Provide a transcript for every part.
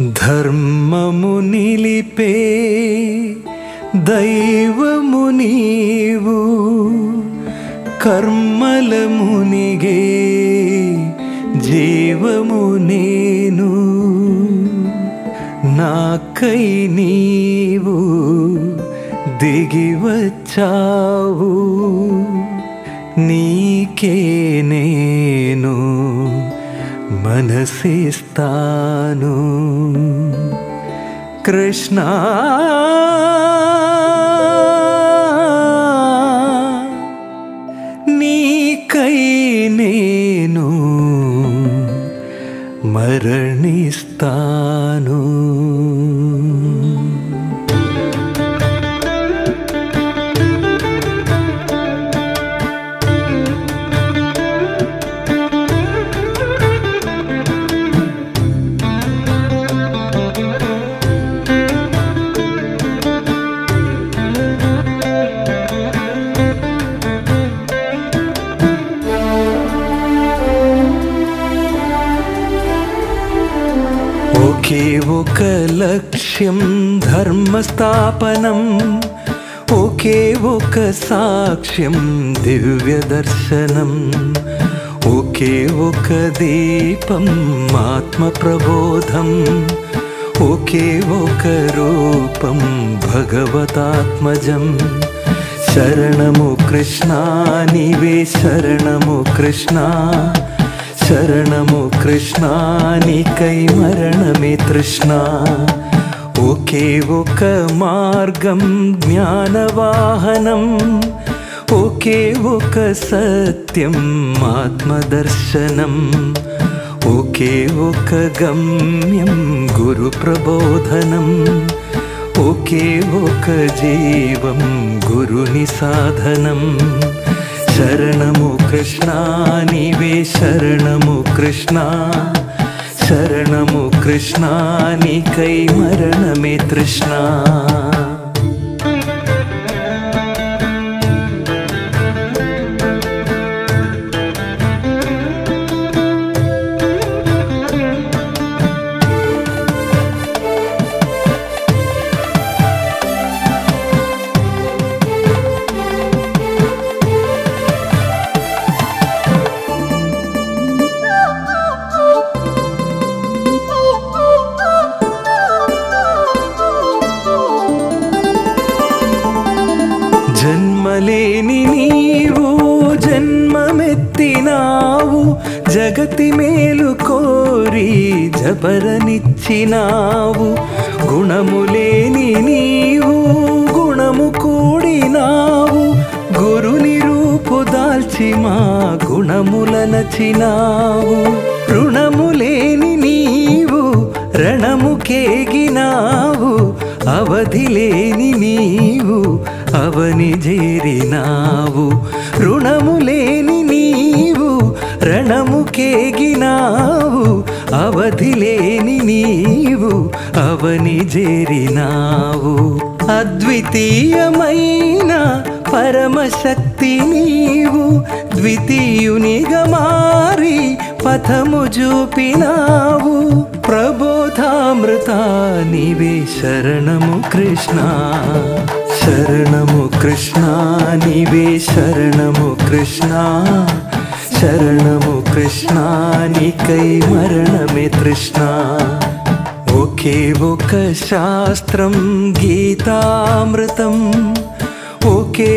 ధర్మము నిలిపే దైవము నీవు కర్మల మునిగే జీవము నేను. నాకై నీవు దిగి వచ్చావు నీకే నేను మనసిస్తాను. కృష్ణ. నీకై నేను మరణిస్తాను. लक्ष्यं धर्मस्थापनम् ओके वोक साक्ष्यं दिव्यदर्शनम् ओके कीपम् आत्मप्रबोधम् ओकेकरूपं भगवतात्मजं शरणमु कृष्णानिवे शरणमु कृष्णा। శరణము కృష్ణ నీవే శరణము కృష్ణ శరణము కృష్ణ నీకై మరణమే తృష్ణ ఒకే ఒక మార్గం జ్ఞానవాహనం ఒకే ఒక సత్యం ఆత్మదర్శనం ఒకే ఒక గమ్యం గురు ప్రబోధనం ఒకే ఒక జీవం గురుని సాధనం शरणमु कृष्णा निवे शरणमु कृष्णा शरणमु कृष्णानि कै मरण तृष्णा జగతి మేలు కోరి జపరనిచ్చినావు గుణములేని నీవు గుణము కూడినావు. గురుని రూపు దాల్చి మా గుణముల నచ్చినావు రుణములేని నీవు రణముకేగినావు అవధి లేని నీవు అవని చేరినావు రుణములేని రణముకేగినావు అవధి లేని నీవు అవని చేరినావు అద్వితీయమైన పరమశక్తి నీవు ద్వితీయునిగా మారి పథము చూపినావు ప్రబోధామృత నీవే శరణము కృష్ణ శరణము కృష్ణ నీవే శరణము కృష్ణ. रणमु कृष्णानिकैमरण मे तृष्णा। ओके ओकशास्त्रं गीतामृतम् ओके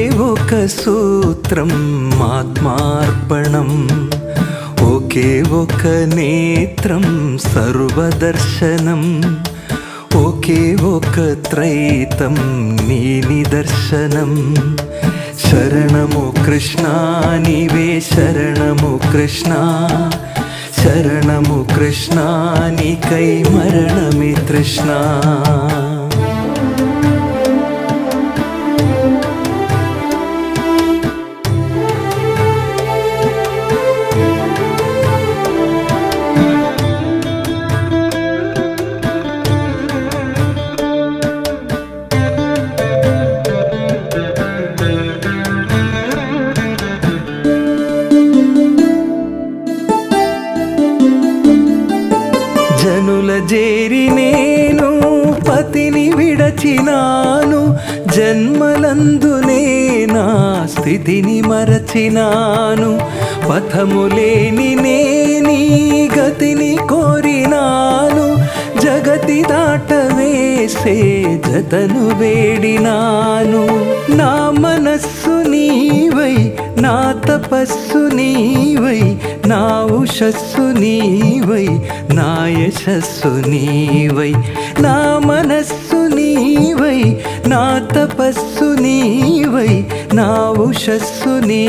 सूत्रम् आत्मार्पणम् ओके ओक नेत्रं सर्वदर्शनम् ओके ओकत्रैतं नीनिदर्शनम् शरणमु कृष्णा निवे शरणमु कृष्णा शरणमु कृष्णानि कै मरणमि तृष्णा జన్మలందునే నా స్థితిని మరచినాను. పథములేని నేని గతిని కోరినాను. జగతి దాటవేసే జతను వేడినాను. నా మనస్సు నీవై నా తపస్సు నీవై నా ఉషస్సు నీవై నా యశస్సు నీవై. నా మనస్సు पस्सुनी वै नावुषस्सुनी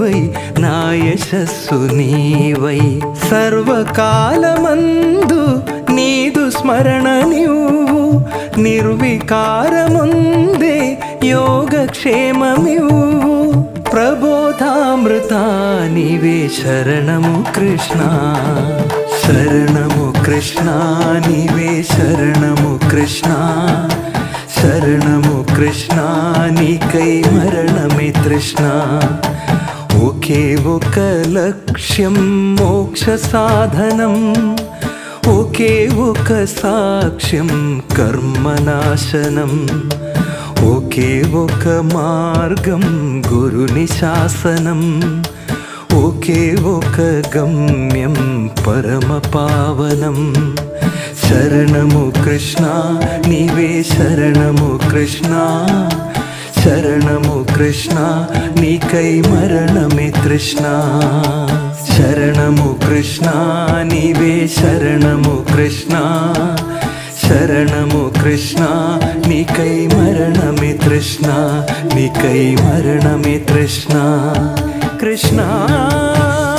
वै नायशस्सुनी वै सर्वकालमन्दु नीतुस्मरणनिवो निर्विकार मन्दे योगक्षेममिवु। प्रबोधामृतानि वे शरणमु कृष्णा शरणमु कृष्णानि वे शरणमु कृष्णा शरणमु कृष्णानिकैमरणमि तृष्णा। ओके वोकलक्ष्यं मोक्षसाधनम् ओके वोक साक्ष्यं कर्मनाशनम् ओके वोकमार्गं गुरुनिशासनम् ఒకే ఒక గమ్యం పరమ పావనం. శరణము కృష్ణ నీవే శరణము కృష్ణ. శరణము కృష్ణ నీకై మరణమే తృష్ణ. శరణము కృష్ణ నీవే శరణము కృష్ణ. శరణము కృష్ణ నీకై మరణమే తృష్ణ. నీకై మరణమే తృష్ణ. कृष्णा।